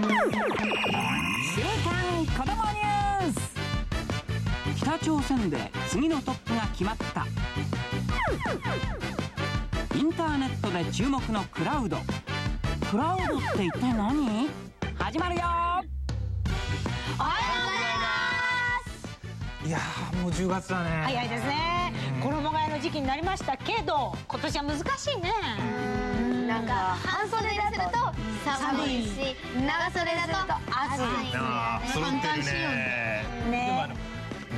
週刊子供ニュース。北朝鮮で次のトップが決まった。インターネットで注目のクラウド。クラウドって一体何？始まるよ！いやーもう10月だね。早いですね。衣替えの時期になりましたけど今年は難しいね。なんか半袖だと寒いし長袖だと暑い。あー揃ってるね。でもあの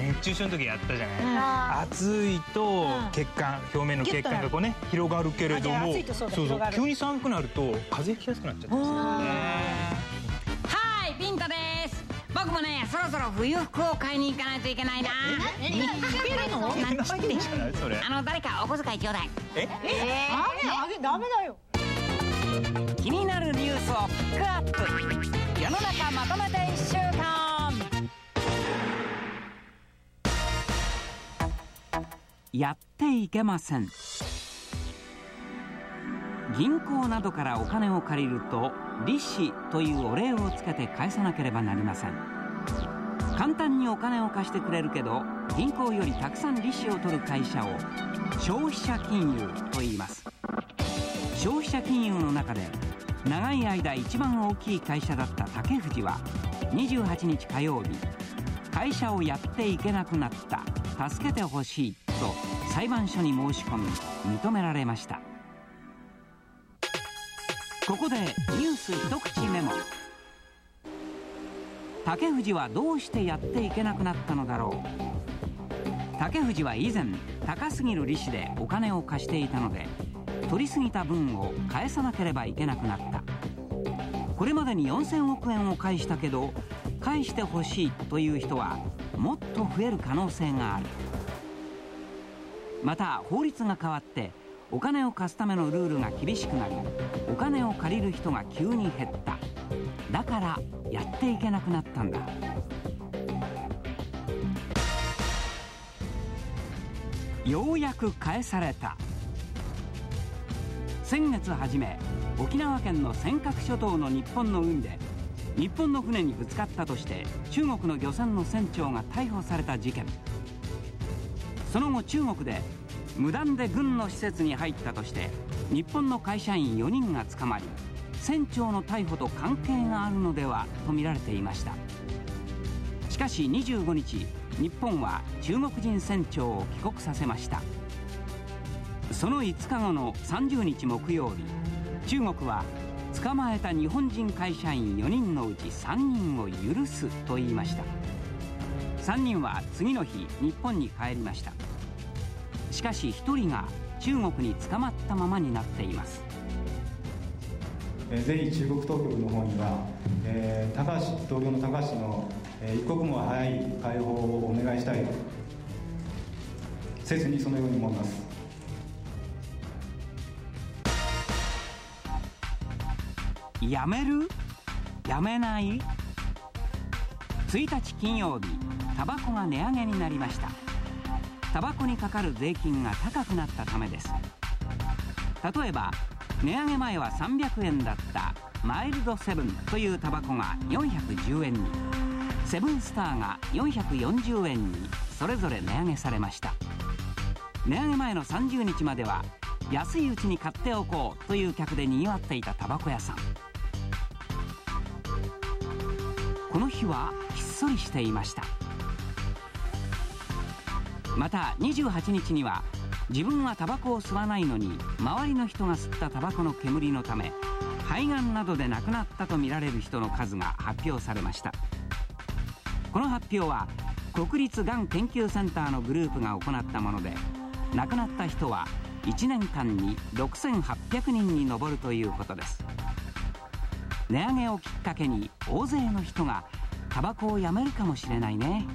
熱中症の時やったじゃない、暑いと血管表面の血管がこうね広がるけれどもそうだそう急に寒くなると風邪ひきやすくなっちゃったんですよね。はいピントです。僕もねそろそろ冬服を買いに行かないといけないな。なんちっていいじゃないそれあの誰かお小遣いちょうだいえあげあげダメだよ気になるニュースをピックアップ。世の中まとめて1週間。やっていけません。銀行などからお金を借りると利子というお礼をつけて返さなければなりません。簡単にお金を貸してくれるけど銀行よりたくさん利子を取る会社を消費者金融と言います。消費者金融の中で長い間一番大きい会社だった竹藤は28日火曜日会社をやっていけなくなった助けてほしいと裁判所に申し込み認められました。ここでニュース一口メモ。竹藤はどうしてやっていけなくなったのだろう。竹藤は以前高すぎる利子でお金を貸していたので取りすぎた分を返さなければいけなくなった。これまでに4000億円を返したけど返してほしいという人はもっと増える可能性がある。また法律が変わってお金を貸すためのルールが厳しくなりお金を借りる人が急に減った。だからやっていけなくなったんだ。ようやく返された。先月初め沖縄県の尖閣諸島の日本の海で日本の船にぶつかったとして中国の漁船の船長が逮捕された事件。その後中国で無断で軍の施設に入ったとして日本の会社員4人が捕まり船長の逮捕と関係があるのではと見られていました。しかし25日日本は中国人船長を帰国させました。その5日後の30日木曜日中国は捕まえた日本人会社員4人のうち3人を許すと言いました。3人は次の日日本に帰りました。しかし1人が中国に捕まったままになっています。ぜひ中国当局の方には、えー高橋同僚の高橋の、えー一刻も早い解放をお願いしたい切にそのように思います。やめる？やめない？1日金曜日タバコが値上げになりました。タバコにかかる税金が高くなったためです。例えば値上げ前は300円だったマイルドセブンというタバコが410円にセブンスターが440円にそれぞれ値上げされました。値上げ前の30日までは安いうちに買っておこうという客でにぎわっていたタバコ屋さん。この日はひっそりしていました。また28日には自分はタバコを吸わないのに周りの人が吸ったタバコの煙のため肺がんなどで亡くなったとみられる人の数が発表されました。この発表は国立がん研究センターのグループが行ったもので亡くなった人は1年間に6800人に上るということです。値上げをきっかけに大勢の人がタバコをやめるかもしれないね。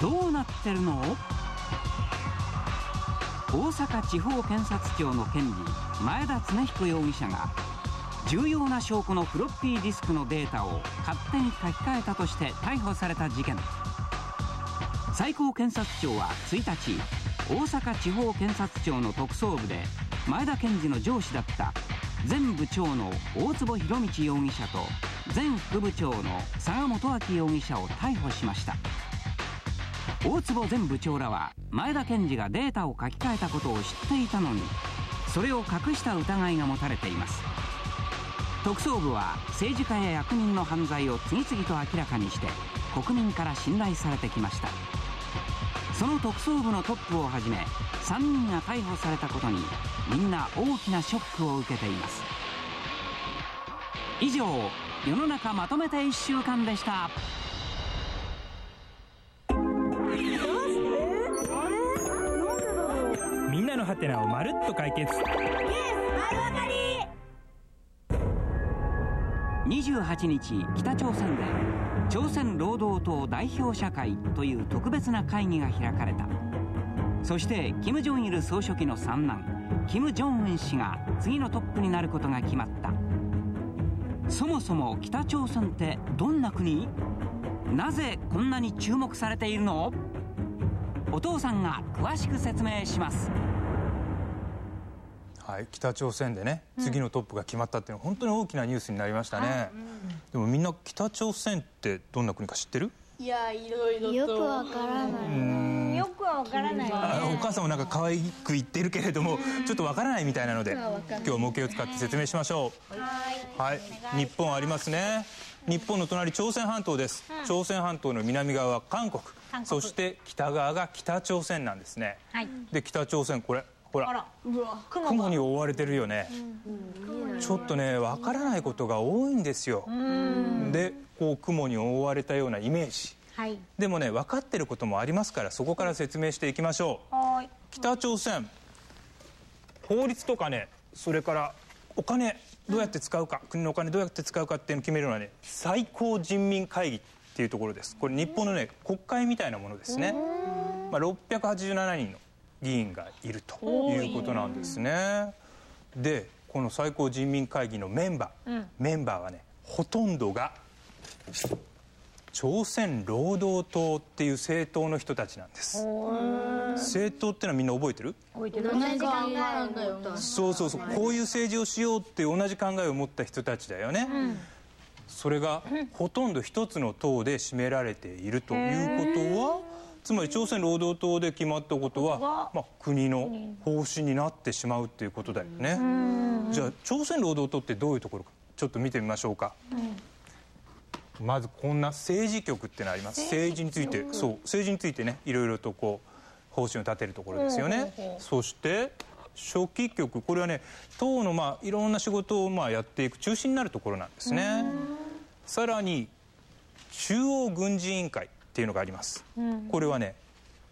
どうなってるの？大阪地方検察庁の検事前田恒彦容疑者が重要な証拠のフロッピーディスクのデータを勝手に書き換えたとして逮捕された事件。最高検察庁は1日大阪地方検察庁の特捜部で前田検事の上司だった前部長の大坪博道容疑者と前副部長の佐賀元明容疑者を逮捕しました。大坪前部長らは前田検事がデータを書き換えたことを知っていたのにそれを隠した疑いが持たれています。特捜部は政治家や役人の犯罪を次々と明らかにして国民から信頼されてきました。その特捜部のトップをはじめ3人が逮捕されたことにみんな大きなショックを受けています。以上世の中まとめて1週間でした。みんなのハテナをまるっと解決。28日北朝鮮で朝鮮労働党代表者会という特別な会議が開かれた。そして金正日総書記の三男金正恩氏が次のトップになることが決まった。そもそも北朝鮮ってどんな国？なぜこんなに注目されているの？お父さんが詳しく説明します。はい、北朝鮮でね次のトップが決まったっていうのは本当に大きなニュースになりましたね、でもみんな北朝鮮ってどんな国か知ってる？いやいろいろと。よくわからない。よくはわからない。よあおね母さんもなんか可愛く言ってるけれどもちょっとわからないみたいなので今日は模型を使って説明しましょう。はい。日本ありますね。日本の隣朝鮮半島です、朝鮮半島の南側は韓国。そして北側が北朝鮮なんですね。はい。で北朝鮮これほら。雲に覆われてるよね、ちょっとねわからないことが多いんですよ。でこう雲に覆われたようなイメージはい。でもね分かってることもありますからそこから説明していきましょう。北朝鮮。法律とかねそれからお金どうやって使うか国のお金どうやって使うかっていうのを決めるのはね最高人民会議っていうところです。これ日本のね国会みたいなものですね、まあ、687人の議員がいるとい。うことなんですね。でこの最高人民会議のメンバー、メンバーはねほとんどが朝鮮労働党っていう政党の人たちなんです。政党ってのはみんな覚えてる？置いてる。同じ考えなんだよそうそうそう。こういう政治をしようって同じ考えを持った人たちだよね、それがほとんど一つの党で占められているということはつまり朝鮮労働党で決まったことは、まあ、国の方針になってしまうっていうことだよね。じゃあ朝鮮労働党ってどういうところか。ちょっと見てみましょうか、まずこんな政治局ってのあります。政治についてそう政治についてねいろいろとこう方針を立てるところですよね。そして書記局。これはね党のまあいろんな仕事をまあやっていく中心になるところなんですね。さらに中央軍事委員会っていうのがあります。これはね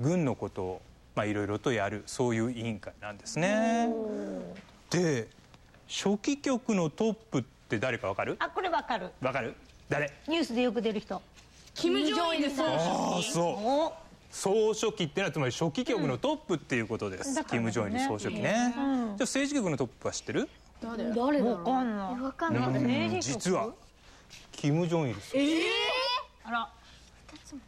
軍のことをまあいろいろとやるそういう委員会なんですね。で書記局のトップって誰かわかる？あこれわかる。わかる？誰？ニュースでよく出る人。キム・ジョンイル総ああそう。お。総書記っていうのはつまり書記局のトップっていうことです、だからねキム・ジョンイル総書記ね、じゃあ政治局のトップは知ってる、誰誰だろわかんない。わかんない。うん。実はキム・ジョンイル総書記。あら。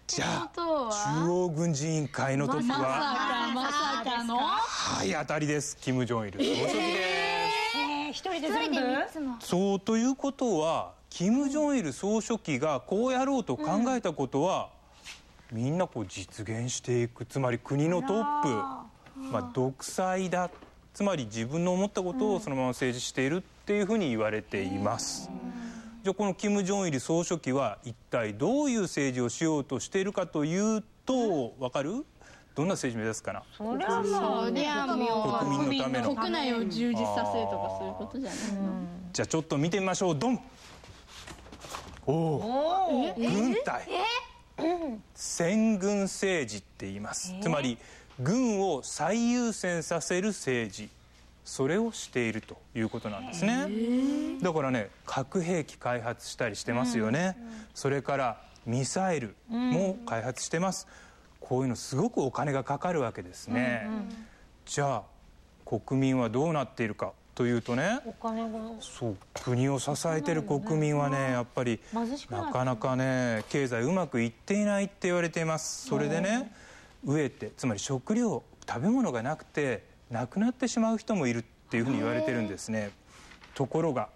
じゃあ中央軍事委員会のトップは？まさかの？はい当たりです。キム・ジョンイル総書記です、えー、一人で全部？そうということはキム・ジョンイル総書記がこうやろうと考えたことは、みんなこう実現していくつまり国のトップまあ、独裁だつまり自分の思ったことをそのまま政治しているっていうふうに言われています。じゃあこのキム・ジョンイル総書記は一体どういう政治をしようとしているかというと分かる？どんな政治目指すかな？それはもうそりゃもう国民のための。国内を充実させるとかそういうことじゃないの？じゃあちょっと見てみましょう。ドン軍隊。戦軍政治って言います。つまり軍を最優先させる政治。それをしているということなんですね。だからね核兵器開発したりしてますよね。それからミサイルも開発してます。こういうのすごくお金がかかるわけですね。じゃあ国民はどうなっているかというとねお金が。そう国を支えてる国民はねやっぱりなかなかね経済うまくいっていないって言われています。それでね飢えてつまり食料食べ物がなくて亡くなってしまう人もいるっていうふうに言われてるんですね。ところが、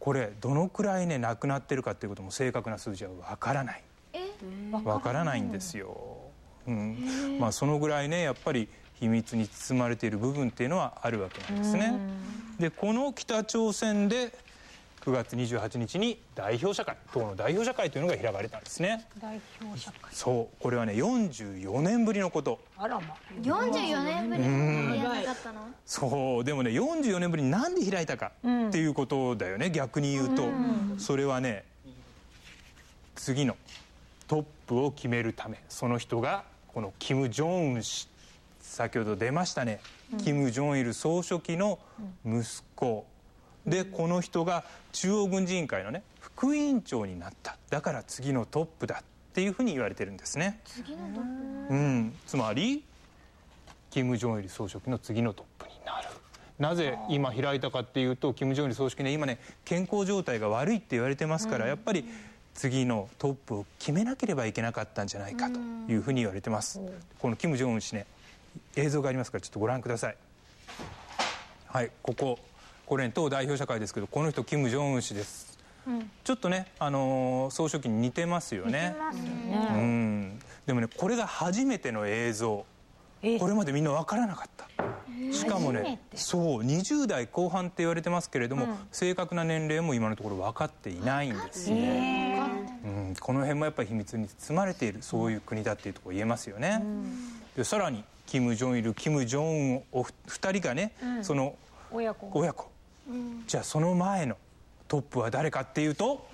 これどのくらいね亡くなってるかっていうことも正確な数字はわからない。わからないんですよ、うん。まあ、そのぐらいねやっぱり秘密に包まれている部分っていうのはあるわけなんですね。でこの北朝鮮で9月28日に代表者会党の代表者会というのが開かれたんですね。代表者会。そう。これはね44年ぶりのこと。あらま。44年ぶり？にやらなかったの？そう。でもね44年ぶりになんで開いたかっていうことだよね、逆に言うと、それはね次のトップを決めるためその人がこのキム・ジョンウン氏先ほど出ましたね、キム・ジョンイル総書記の息子。でこの人が中央軍事委員会のね副委員長になった。だから次のトップだっていうふうに言われてるんですね。次のトッうん、つまり金正日総書記の次のトップになる。なぜ今開いたかっていうと金正日総書記ね今ね健康状態が悪いって言われてますから、やっぱり次のトップを決めなければいけなかったんじゃないかというふうに言われてます、この金正恩氏ね映像がありますからちょっとご覧ください。はいこここれ、ね、党代表者会ですけどこの人金正恩氏です、ちょっとね、あのー総書記に似てますよね。うん。でもねこれが初めての映像。これまでみんな分からなかった。しかもねそう20代後半って言われてますけれども、正確な年齢も今のところ分かっていないんですね、うん、この辺もやっぱり秘密に包まれているそういう国だっていうところ言えますよね、でさらに金正日金正恩お二人がね、その親子。親子、じゃあその前のトップは誰かっていうと、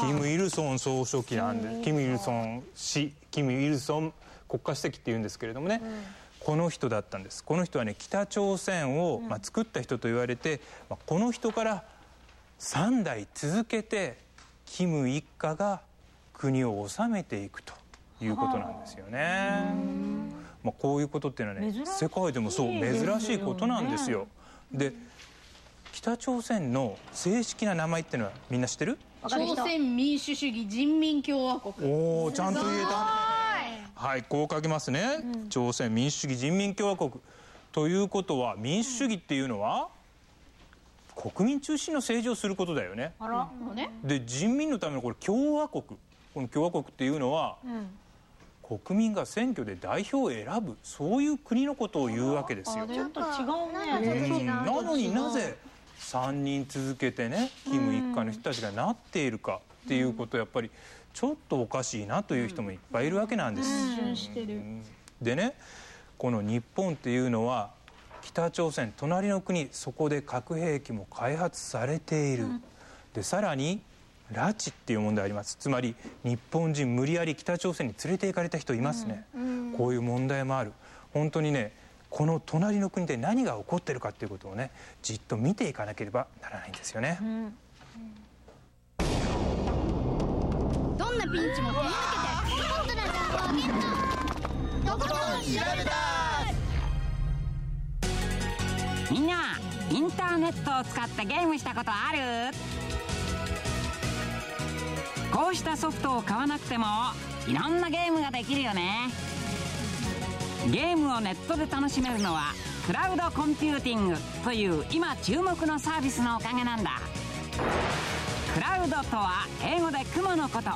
キム・イルソン総書記なんでキム・イルソン氏キム・イルソン国家主席っていうんですけれどもね、この人だったんです。この人はね北朝鮮を、まあ、作った人と言われて、まあ、この人から3代続けてキム一家が国を治めていくということなんですよね。まあ、こういうことっていうのはね世界でもそう珍しいことなんですよ。で北朝鮮の正式な名前っていうのはみんな知ってる？朝鮮民主主義人民共和国。おおちゃんと言えた。はいこう書きますね、朝鮮民主主義人民共和国。ということは民主主義っていうのは国民中心の政治をすることだよね。あらのね。で人民のためのこれ共和国。この共和国っていうのは、国民が選挙で代表を選ぶそういう国のことを言うわけですよ。ちょっと違うね。うん。なのになぜ3人続けてねキム一家の人たちがなっているかっていうことやっぱりちょっとおかしいなという人もいっぱいいるわけなんです。うん。でねこの日本っていうのは北朝鮮隣の国そこで核兵器も開発されている、でさらに拉致っていう問題あります。つまり日本人無理やり北朝鮮に連れて行かれた人いますね、こういう問題もある。本当にねこの隣の国で何が起こってるかっていうことをねじっと見ていかなければならないんですよね、どんなピンチも切り抜けてホットな情報をゲットとことん調べた。みんなインターネットを使ってゲームしたことある？こうしたソフトを買わなくてもいろんなゲームができるよね。ゲームをネットで楽しめるのはクラウドコンピューティングという今注目のサービスのおかげなんだ。クラウドとは英語で雲のこと。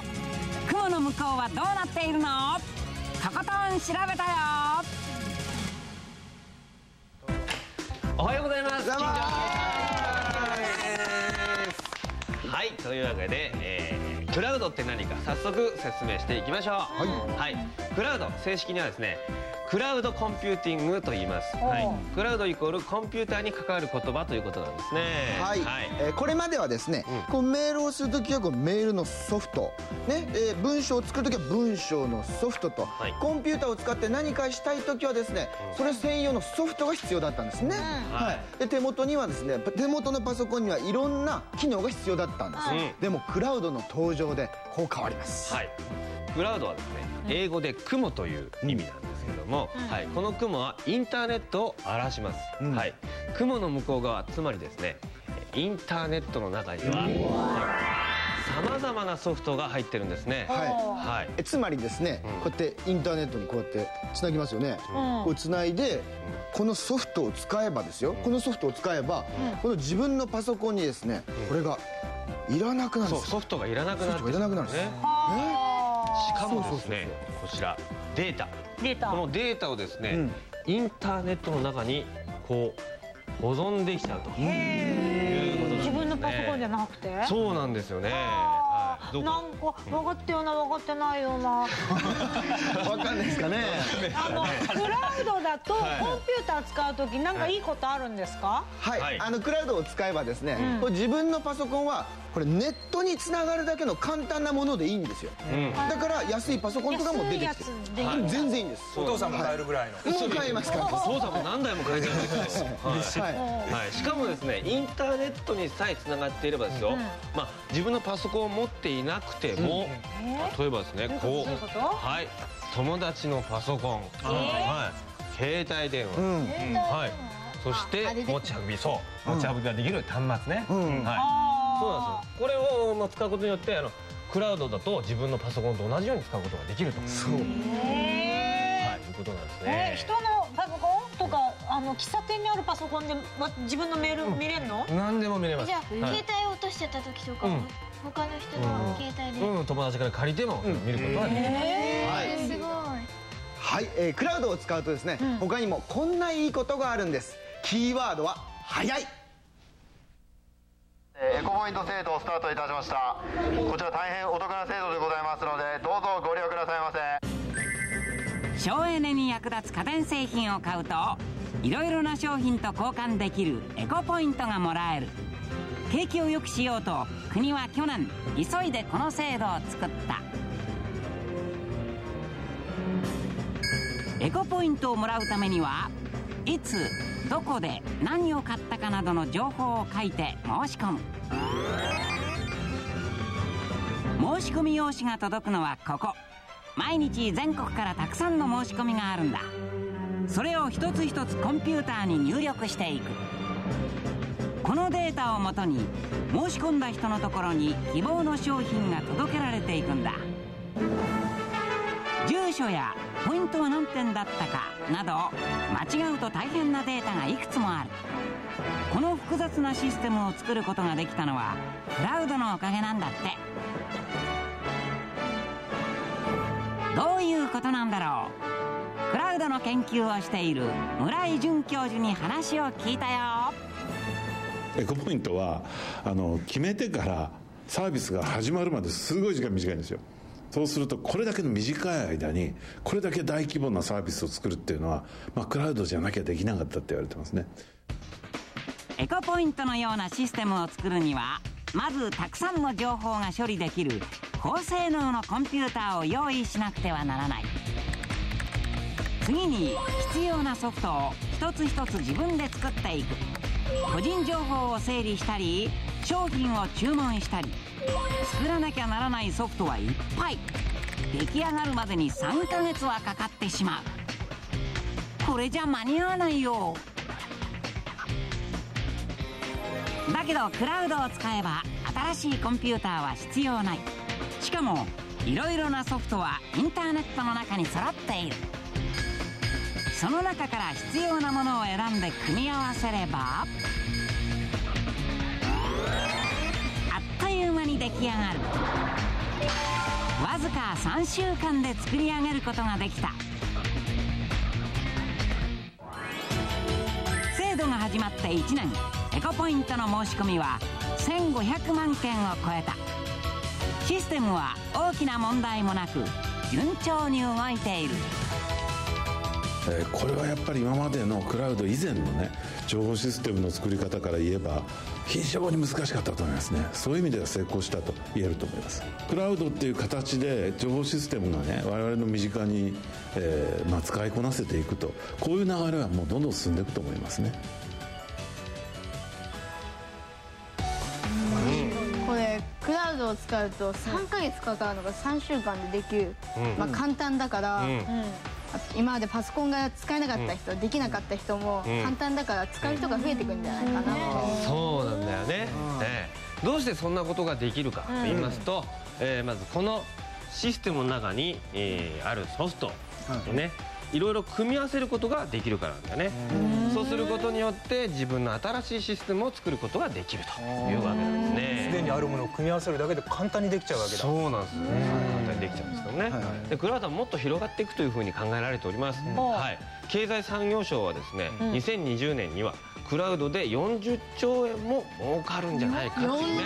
雲の向こうはどうなっているの？とことん調べたよ。おはようございます。はい、というわけで、えークラウドって何か早速説明していきましょう。はい。クラウド正式にはですね、クラウドコンピューティングと言います。はい。クラウドイコールコンピューターに関わる言葉ということなんですね。はい、えーこれまではですね、こうメールをするときはこうメールのソフト、ね。えー文章を作るときは文章のソフトと、はい。コンピューターを使って何かしたいときはですね、それ専用のソフトが必要だったんですね、はい。で手元にはですね手元のパソコンにはいろんな機能が必要だったんです、うん。でもクラウドの登場でこう変わります、はい。クラウドはですね、英語で雲という意味なんですけども、はい、この雲はインターネットを表します。うん。はい。雲の向こう側、つまりですね、インターネットの中には、はいさまざまなソフトが入ってるんですね。はい。はい。えつまりですね、こうやってインターネットにこうやってつなぎますよね、うん。こうつないでこのソフトを使えばですよ、このソフトを使えば、この自分のパソコンにですねこれがいらなくなるんですソフトがいらなくなってソフトがいらなくなるんですねしかもですねこちらデータ。データ。このデータをですね、うん。インターネットの中にこう保存できちゃうということなんですね。自分のパソコンじゃなくて？そうなんですよね。なんこか分かってような分かってないような。わかんないですかね。あのクラウドだとコンはいピューター使う時なんかいいことあるんですか？はい、はい。あのクラウドを使えばですね、これ自分のパソコンはこれネットにつながるだけの簡単なものでいいんですよ、うん。だから安いパソコンとかも出てきてる。全然いいんです。お父さんも買えるぐらいの。もう買えますからお父さんも何台も買えてるんですよ、はい。はい。はい、しかもですねインターネットにさえつながっていればですよ、まあ、自分のパソコンを持っていなくても、例えばですねこどういううこと？はい。友達のパソコン、はい、携帯電話、うん。はい、そして持ち運び。そう。持ち運びができる端末ね、ん。はい、そうなんですよ。これをまあ使うことによってあのクラウドだと自分のパソコンと同じように使うことができると、そう。はい、いうことなんですえね人のパソコンとかあの喫茶店にあるパソコンでわ自分のメール見れるの？何でも見れます。じゃあ、はい。携帯落としちゃった時とか、うん。他の人の携帯で、うん、友達から借りても見ることはできる、はい。すごい。はい、えークラウドを使うとですね、他にもこんないいことがあるんです。キーワードは早いエコポイント制度をスタートいたしました。こちら大変お得な制度でございますのでどうぞご利用くださいませ。省エネに役立つ家電製品を買うといろいろな商品と交換できるエコポイントがもらえる。景気を良くしようと国は去年急いでこの制度を作った。エコポイントをもらうためにはいつどこで何を買ったかなどの情報を書いて申し込む。申し込み用紙が届くのはここ。毎日全国からたくさんの申し込みがあるんだ。それを一つ一つコンピューターに入力していく。このデータをもとに申し込んだ人のところに希望の商品が届けられていくんだ。住所やポイントは何点だったかなど間違うと大変なデータがいくつもある。この複雑なシステムを作ることができたのはクラウドのおかげなんだって。どういうことなんだろう？クラウドの研究をしている村井准教授に話を聞いたよ。エコポイントはあの決めてからサービスが始まるまですごい時間短いんですよ。そうするとこれだけの短い間にこれだけ大規模なサービスを作るっていうのは、まあ、クラウドじゃなきゃできなかったって言われてますね。エコポイントのようなシステムを作るにはまずたくさんの情報が処理できる高性能のコンピューターを用意しなくてはならない。次に必要なソフトを一つ一つ自分で作っていく。個人情報を整理したり商品を注文したり作らなきゃならないソフトはいっぱい出来上がるまでに3ヶ月はかかってしまう。これじゃ間に合わないよ。だけどクラウドを使えば新しいコンピューターは必要ない。しかもいろいろなソフトはインターネットの中に揃っている。その中から必要なものを選んで組み合わせればいう間に出来上がる。わずか3週間で作り上げることができた。制度が始まって1年。エコポイントの申し込みは1500万件を超えた。システムは大きな問題もなく順調に動いている。これはやっぱり今までのクラウド以前のね情報システムの作り方から言えば非常に難しかったと思いますね。そういう意味では成功したと言えると思います。クラウドっていう形で情報システムがね我々の身近に、えーまあ、使いこなせていくとこういう流れはもうどんどん進んでいくと思いますね。これクラウドを使うと3ヶ月かかるのが3週間でできる、まあ、簡単だから、今までパソコンが使えなかった人、できなかった人もうん。簡単だから使う人が増えてくんじゃないかなと、そうなんだよね、ええどうしてそんなことができるかと言いますと、えーまずこのシステムの中に、えーあるソフトをね、いろいろ組み合わせることができるからなんだよね。そうすることによって自分の新しいシステムを作ることができるというわけなんですね。すでにあるものを組み合わせるだけで簡単にできちゃうわけだ。そうなんです。ね簡単にできちゃうんですけどね、でクラウドはもっと広がっていくというふうに考えられております、はい、経済産業省はですね、うん。2020年にはクラウドで40兆円も儲かるんじゃないかっていうね。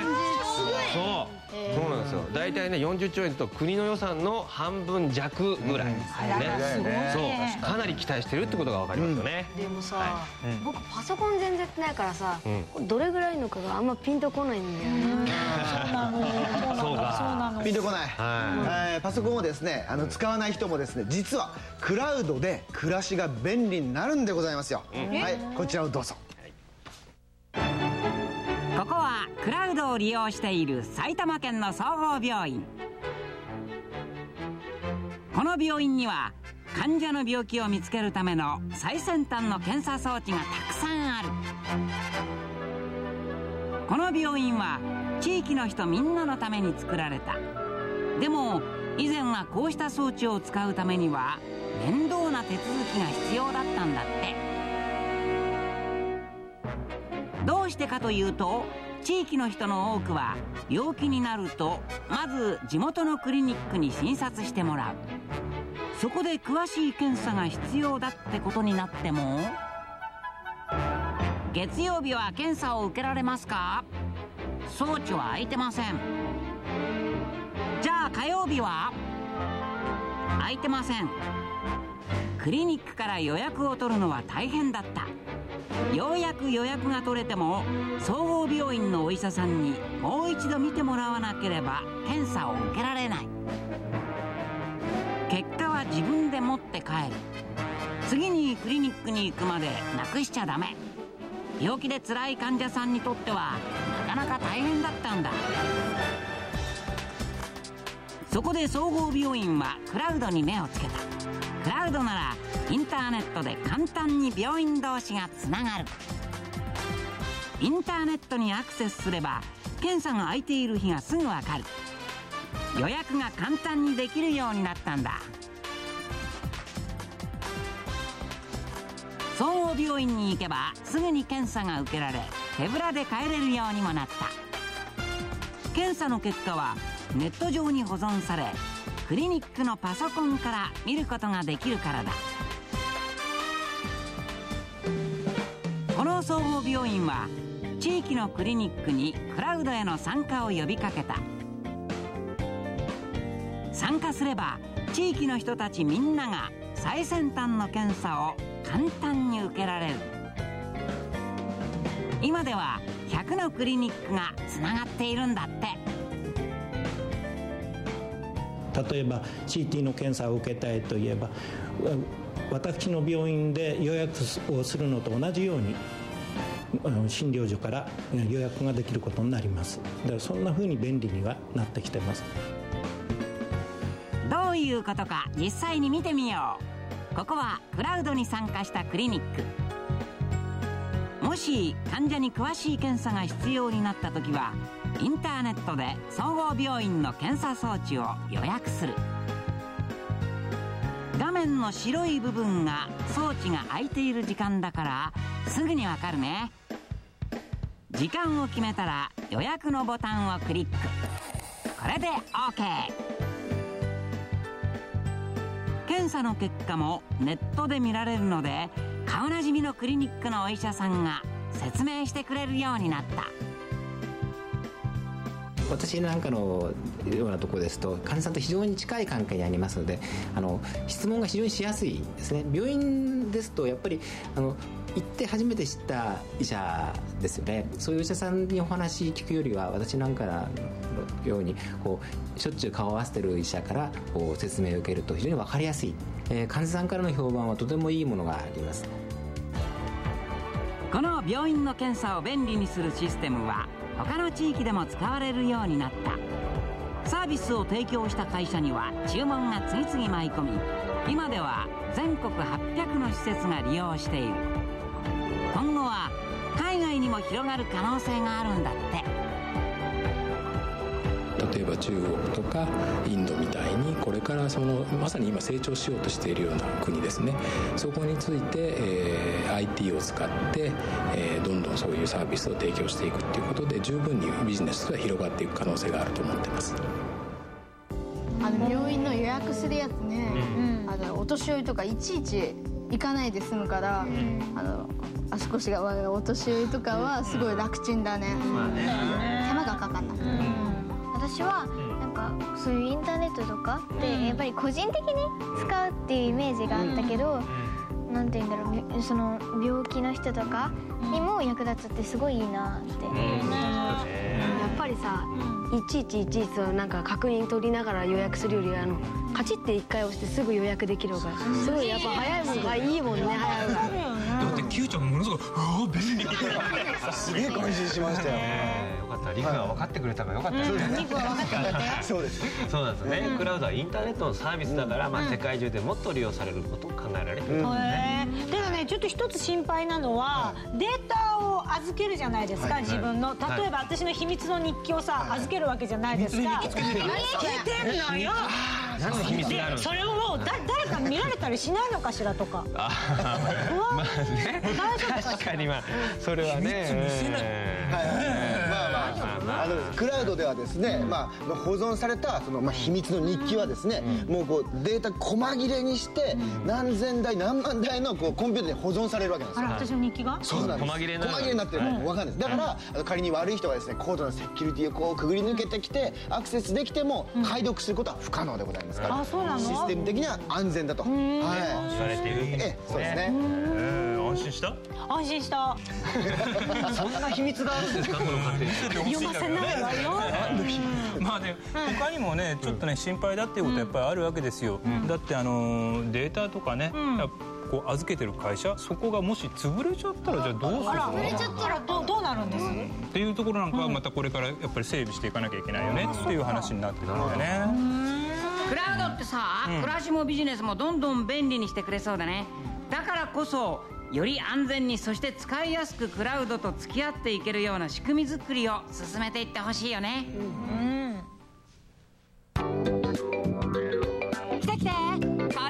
そう。そうなんですよ。大体ね40兆円と国の予算の半分弱ぐらい、ね。すごい。ねそう。かなり期待してるってことが分かりますよね、でもさ、僕パソコン全然やってないからさ、うん。どれぐらいのかがあんまピンとこないんだよね、そうなの。よそうか。そうなの。ピンとこない、はえーパソコンをですねあの使わない人もですね実はクラウドで暮らしが便利になるんでございますよ、はい。こちらをどうぞここはクラウドを利用している埼玉県の総合病院。この病院には患者の病気を見つけるための最先端の検査装置がたくさんある。この病院は地域の人みんなのために作られた。でも以前はこうした装置を使うためには面倒な手続きが必要だったんだって。どうしてかというと地域の人の多くは病気になるとまず地元のクリニックに診察してもらう。そこで詳しい検査が必要だってことになっても月曜日は検査を受けられますか？装置は空いてません。じゃあ火曜日は？空いてません。クリニックから予約を取るのは大変だった。ようやく予約が取れても総合病院のお医者さんにもう一度見てもらわなければ検査を受けられない。結果は自分で持って帰る。次にクリニックに行くまでなくしちゃダメ。病気で辛い患者さんにとってはなかなか大変だったんだ。そこで総合病院はクラウドに目をつけた。クラウドならインターネットで簡単に病院同士がつながる。インターネットにアクセスすれば検査が空いている日がすぐわかる。予約が簡単にできるようになったんだ。総合病院に行けばすぐに検査が受けられ手ぶらで帰れるようにもなった。検査の結果はネット上に保存されクリニックのパソコンから見ることができるからだ。総合病院は地域のクリニックにクラウドへの参加を呼びかけた。参加すれば地域の人たちみんなが最先端の検査を簡単に受けられる。今では100のクリニックがつながっているんだって。例えば CT の検査を受けたいといえば私の病院で予約をするのと同じように診療所から予約ができることになります。だからそんな風に便利にはなってきてます。どういうことか実際に見てみよう。ここはクラウドに参加したクリニック。もし患者に詳しい検査が必要になった時はインターネットで総合病院の検査装置を予約する。画面の白い部分が装置が空いている時間だからすぐにわかるね。時間を決めたら予約のボタンをクリック。これで OK 検査の結果もネットで見られるので顔なじみのクリニックのお医者さんが説明してくれるようになった。私なんかのようなところですと患者さんと非常に近い関係にありますのであの質問が非常にしやすいですね。病院ですとやっぱりあの行って初めて知った医者ですよね。そういう医者さんにお話聞くよりは私なんかのようにこうしょっちゅう顔を合わせてる医者からこう説明を受けると非常に分かりやすい、えー患者さんからの評判はとてもいいものがあります。この病院の検査を便利にするシステムは他の地域でも使われるようになった。サービスを提供した会社には注文が次々舞い込み今では全国800の施設が利用している。も広がる可能性があるんだって。例えば中国とかインドみたいにこれからそのまさに今成長しようとしているような国ですね。そこについて、えー IT を使って、えーどんどんそういうサービスを提供していくっていうことで十分にビジネスが広がっていく可能性があると思ってます。あの病院の予約するやつね、あのお年寄りとかいちいち行かないで済むから、あの足腰が悪いお年寄りとかはすごい楽ちんだね、手間がかかんない、私はなんかそういうインターネットとかってやっぱり個人的に使うっていうイメージがあったけど、なんて言うんだろうびその病気の人とかにも役立つってすごいいいなって、やっぱりさいちいちいちいちなんか確認取りながら予約するよりあのカチッて一回押してすぐ予約できる方がすごいやっぱ早いもんがいいもんね。早い方がちゃんものすごいうわ便利。すげえ感心しましたよ。よかった。リクが分かってくれたからよかったですねリクは分かってくれたよ。そうですそうなんですよねクラウドはインターネットのサービスだからまあ世界中でもっと利用されることを考えられてるんですねちょっと一つ心配なのはデータを預けるじゃないですか、はい。自分の。はい。例えば私の秘密の日記をさ預けるわけじゃないですか。秘密の日記つけてんのよ。何の秘密があるそれをもうだ誰か見られたりしないのかしらとか。あまあね。確かにまあそれはね。秘密見せない。まあまああのクラウドではですね、まあ、保存されたその、まあ、秘密の日記はですね、もうこうデータ細切れにして、何千台何万台のこうコンピューターに保存されるわけなんですよ。あら私の日記が？そうなんです。細切れになる細切れになってる。の分かんないです。だから、仮に悪い人がですね高度なセキュリティをこうくぐり抜けてきてアクセスできても解読することは不可能でございますから、あそうなの？システム的には安全だと。はい。言われているええそうですね。えー。安心した？安心した。そんな秘密があるんですか？この家庭読ませないわよ。まあね、他にもねちょっとね心配だっていうことはやっぱりあるわけですよ、だってあのデータとかね、こう預けてる会社そこがもし潰れちゃったらじゃあどうするあらの潰れちゃったらどうどうなるんです？っていうところなんかはまたこれからやっぱり整備していかなきゃいけないよねっていう話になってくるんだよね。クラウドってさ、うん。暮らしもビジネスもどんどん便利にしてくれそうだね。だからこそより安全にそして使いやすくクラウドと付き合っていけるような仕組み作りを進めていってほしいよね、うん。来て来てこ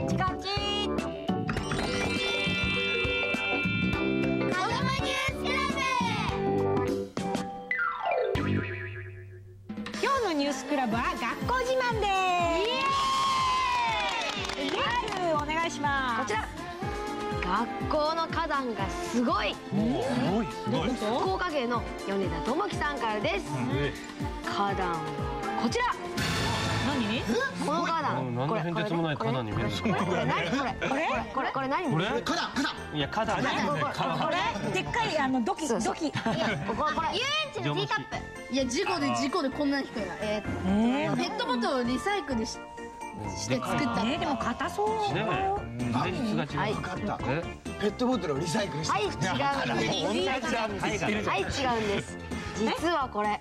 っち。こっち今日のニュースクラブは学校自慢ですイエーイお願いしますこちら学校の花壇がすごい。ごいすごい。福岡県の米田智樹さんからです。花壇はこちら。何？この花壇。何の変哲もない花壇に見えるんですかこれ何？これこれこれ？これ何これ？いや花壇これ？でっかいあのドキドキこれこれ。遊園地のティーカップ。いや事故で事故でこんなに低いなえーペットボトルをリサイクルしして作った。ねでも硬そうね材質が違うはい。分かったえペットボトルをリサイクルしてはい違うんです。はい違うんです。実はこれ。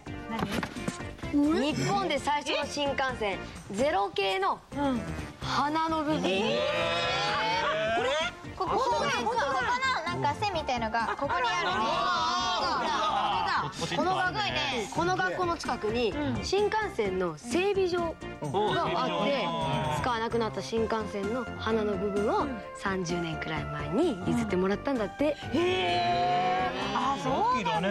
日本で最初の新幹線ゼロ系の花の部分。ここここねここのな？んか線みたいのがここにあるこの学校この学校の近くに新幹線の整備場があって使わなくなった新幹線の花の部分を30年くらい前に譲ってもらったんだって。へえあそうなんだ。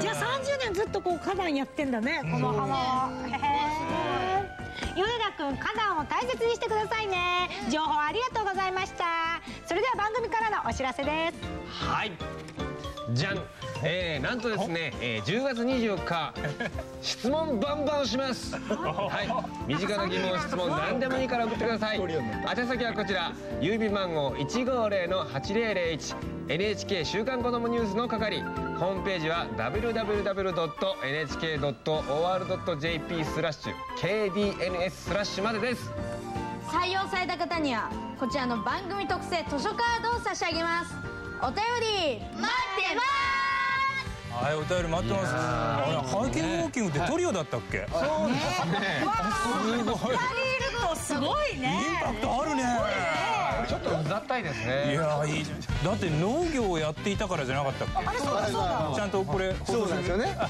じゃあ30年ずっとこう花壇やってんだねこの花は。へえ米田くん花壇を大切にしてくださいね。情報ありがとうございました。それでは番組からのお知らせです。はい。じゃんえー、なんとですね、えー、10月24日質問バンバンします。はい。身近な疑問質問何でもいいから送ってください。宛先はこちら。郵便番号150-8001 NHK 週刊子どもニュースの係。ホームページは www.nhk.or.jp スラッシュ KDNS スラッシュまでです採用された方にはこちらの番組特製図書カードを差し上げますお便り待ってますはいお便り待ってます。あれハイキングウォーキングってトリオだったっけ？そうですね。すごい2人いるとすごいね。インパクトあるね。ちょっとうざったいですね。いやいいだって農業をやっていたからじゃなかったっけ？あれそうだそうだ。ちゃんとこれそうなんですよね。あ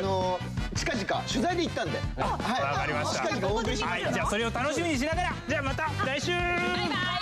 の近々取材で行ったんで。わかりました。近々お送りします。はいじゃあそれを楽しみにしながら。じゃあまた来週。バイバイ